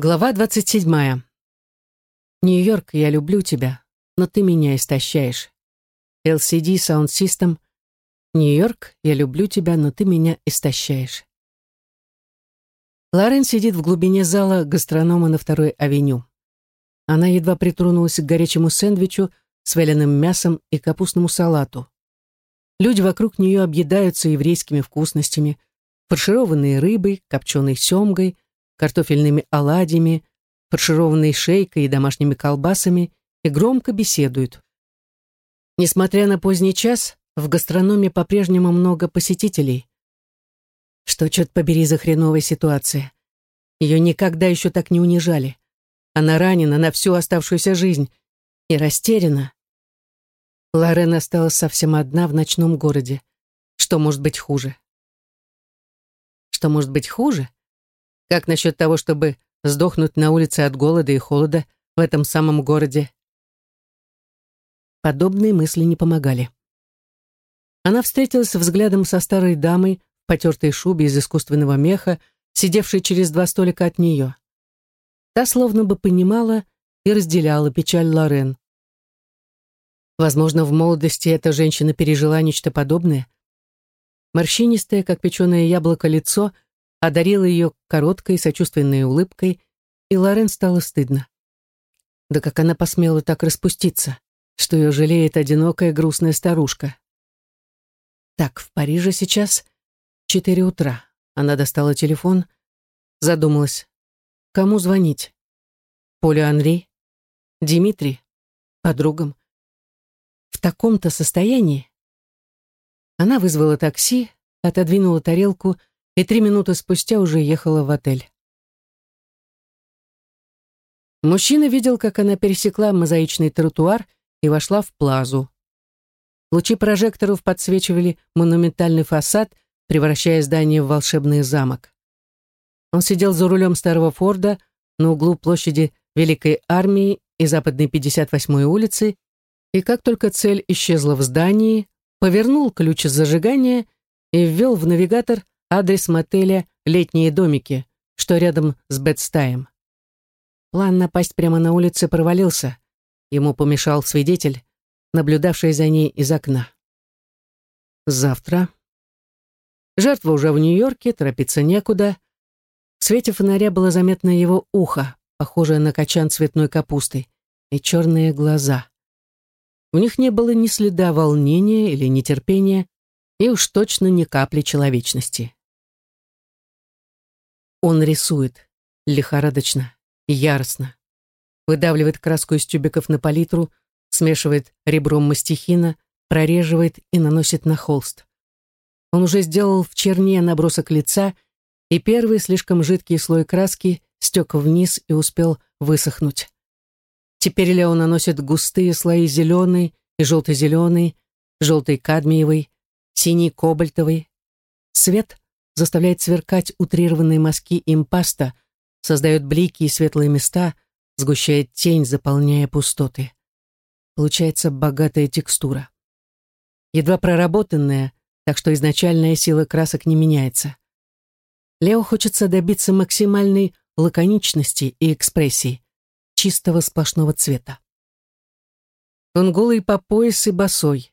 Глава 27. Нью-Йорк, я люблю тебя, но ты меня истощаешь. LCD Sound System. Нью-Йорк, я люблю тебя, но ты меня истощаешь. Лорен сидит в глубине зала гастронома на второй авеню. Она едва притронулась к горячему сэндвичу с вяленым мясом и капустному салату. Люди вокруг нее объедаются еврейскими вкусностями, фаршированной рыбой, копченой семгой, картофельными оладьями, фаршированной шейкой и домашними колбасами и громко беседуют. Несмотря на поздний час, в гастрономе по-прежнему много посетителей. Что, черт побери, за хреновая ситуация? Ее никогда еще так не унижали. Она ранена на всю оставшуюся жизнь и растеряна. Лорен осталась совсем одна в ночном городе. Что может быть хуже? Что может быть хуже? Как насчет того, чтобы сдохнуть на улице от голода и холода в этом самом городе? Подобные мысли не помогали. Она встретилась взглядом со старой дамой в потертой шубе из искусственного меха, сидевшей через два столика от нее. Та словно бы понимала и разделяла печаль Лорен. Возможно, в молодости эта женщина пережила нечто подобное. Морщинистое, как печеное яблоко, лицо — одарила ее короткой сочувственной улыбкой, и Лорен стало стыдно. Да как она посмела так распуститься, что ее жалеет одинокая грустная старушка. Так, в Париже сейчас четыре утра. Она достала телефон, задумалась. Кому звонить? Полю Анри? Димитрий? Подругам? В таком-то состоянии? Она вызвала такси, отодвинула тарелку и три минуты спустя уже ехала в отель. Мужчина видел, как она пересекла мозаичный тротуар и вошла в плазу. Лучи прожекторов подсвечивали монументальный фасад, превращая здание в волшебный замок. Он сидел за рулем старого Форда на углу площади Великой Армии и Западной 58-й улицы, и как только цель исчезла в здании, повернул ключ зажигания и ввел в навигатор адрес мотеля «Летние домики», что рядом с Бетстаем. План напасть прямо на улице провалился. Ему помешал свидетель, наблюдавший за ней из окна. Завтра. Жертва уже в Нью-Йорке, торопиться некуда. В свете фонаря было заметно его ухо, похожее на качан цветной капусты, и черные глаза. У них не было ни следа волнения или нетерпения, и уж точно ни капли человечности. Он рисует. Лихорадочно. Яростно. Выдавливает краску из тюбиков на палитру, смешивает ребром мастихина, прореживает и наносит на холст. Он уже сделал в черне набросок лица, и первый слишком жидкий слой краски стек вниз и успел высохнуть. Теперь Лео наносит густые слои зеленый и желто-зеленый, желтый кадмиевый, синий кобальтовый. Свет заставляет сверкать утрированные мазки импаста, создает блики и светлые места, сгущает тень, заполняя пустоты. Получается богатая текстура. Едва проработанная, так что изначальная сила красок не меняется. Лео хочется добиться максимальной лаконичности и экспрессии, чистого сплошного цвета. Он голый по пояс и босой.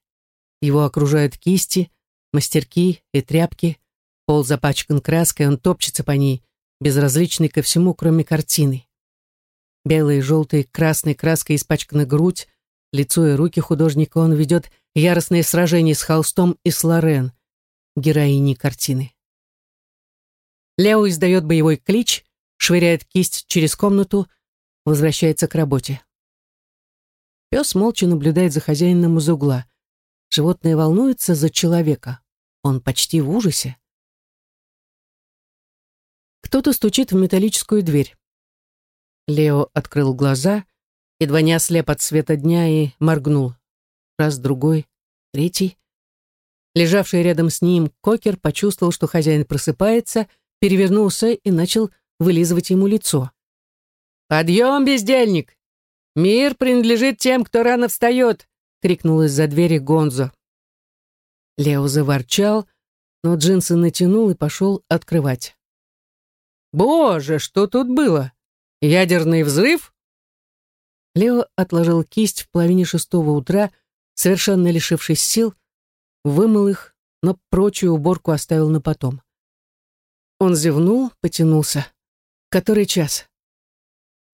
Его окружают кисти, мастерки и тряпки, Пол запачкан краской, он топчется по ней, безразличный ко всему, кроме картины. Белой, желтой, красной краской испачкана грудь, лицо и руки художника он ведет яростное сражение с холстом и с Лорен, героиней картины. Лео издает боевой клич, швыряет кисть через комнату, возвращается к работе. Пес молча наблюдает за хозяином из угла. Животное волнуется за человека. Он почти в ужасе. Кто-то стучит в металлическую дверь. Лео открыл глаза, едва не ослеп от света дня и моргнул. Раз, другой, третий. Лежавший рядом с ним кокер почувствовал, что хозяин просыпается, перевернулся и начал вылизывать ему лицо. «Подъем, бездельник! Мир принадлежит тем, кто рано встает!» — крикнул из-за двери Гонзо. Лео заворчал, но джинсы натянул и пошел открывать. «Боже, что тут было? Ядерный взрыв?» Лео отложил кисть в половине шестого утра, совершенно лишившись сил, вымыл их, но прочую уборку оставил на потом. Он зевнул, потянулся. «Который час?»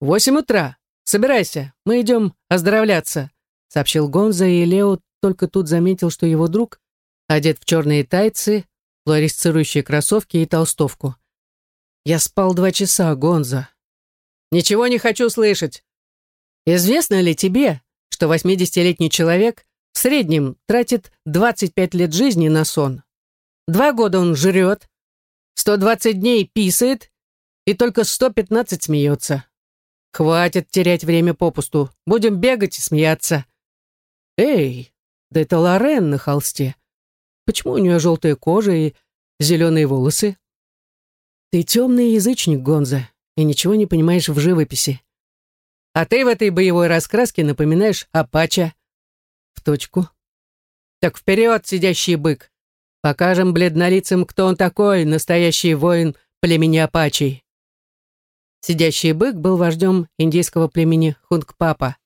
«Восемь утра. Собирайся, мы идем оздоровляться», сообщил Гонза, и Лео только тут заметил, что его друг одет в черные тайцы, флуоресцирующие кроссовки и толстовку. «Я спал два часа, Гонза». «Ничего не хочу слышать. Известно ли тебе, что 80-летний человек в среднем тратит 25 лет жизни на сон? Два года он жрет, 120 дней писает и только 115 смеется. Хватит терять время попусту, будем бегать и смеяться. Эй, да это Лорен на холсте. Почему у нее желтая кожа и зеленые волосы? Ты темный язычник, Гонза, и ничего не понимаешь в живописи. А ты в этой боевой раскраске напоминаешь Апача. В точку. Так вперед, сидящий бык. Покажем бледнолицам, кто он такой, настоящий воин племени Апачей. Сидящий бык был вождем индейского племени Хунгпапа.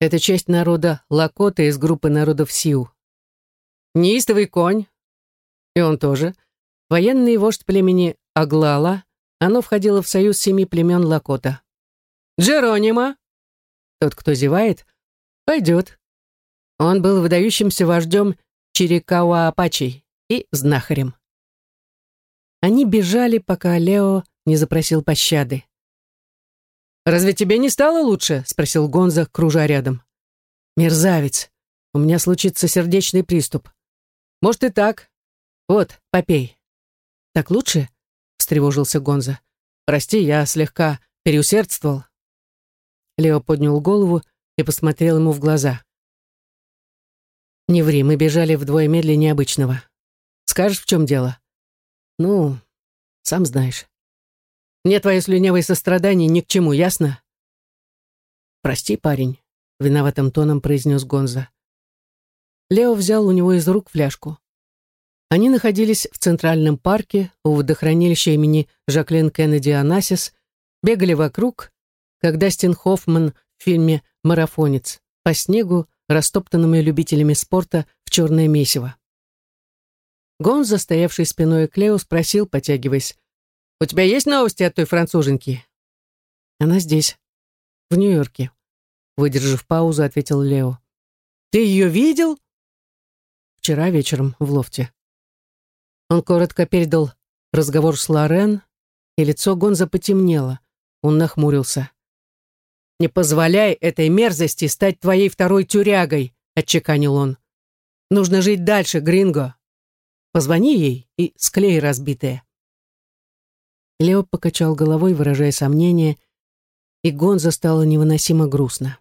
Это часть народа Лакота из группы народов Сиу. Неистовый конь, и он тоже, военный вождь племени Аглала, оно входило в союз семи племен Лакота. Джеронима. Тот, кто зевает, пойдет. Он был выдающимся вождем Чирикауа-Апачей и знахарем. Они бежали, пока Лео не запросил пощады. «Разве тебе не стало лучше?» — спросил Гонза, кружа рядом. «Мерзавец, у меня случится сердечный приступ. Может и так. Вот, попей». «Так лучше?» — встревожился Гонза. «Прости, я слегка переусердствовал». Лео поднял голову и посмотрел ему в глаза. «Не ври, мы бежали вдвое медленнее обычного. Скажешь, в чем дело?» «Ну, сам знаешь. Мне твое слюнявое сострадание ни к чему, ясно?» «Прости, парень», — виноватым тоном произнес Гонза. Лео взял у него из рук фляжку. Они находились в Центральном парке у водохранилища имени Жаклин Кеннеди Анасис, бегали вокруг как Дастин Хоффман в фильме «Марафонец» по снегу, растоптанными любителями спорта в черное месиво. Гонза, стоявший спиной к Лео, спросил, потягиваясь, «У тебя есть новости от той француженки?» «Она здесь, в Нью-Йорке», — выдержав паузу, ответил Лео. «Ты ее видел?» «Вчера вечером в лофте». Он коротко передал разговор с Лорен, и лицо Гонза потемнело. Он нахмурился. «Не позволяй этой мерзости стать твоей второй тюрягой», — отчеканил он. «Нужно жить дальше, Гринго. Позвони ей и склей разбитое». Лео покачал головой, выражая сомнение, и Гонза стало невыносимо грустно.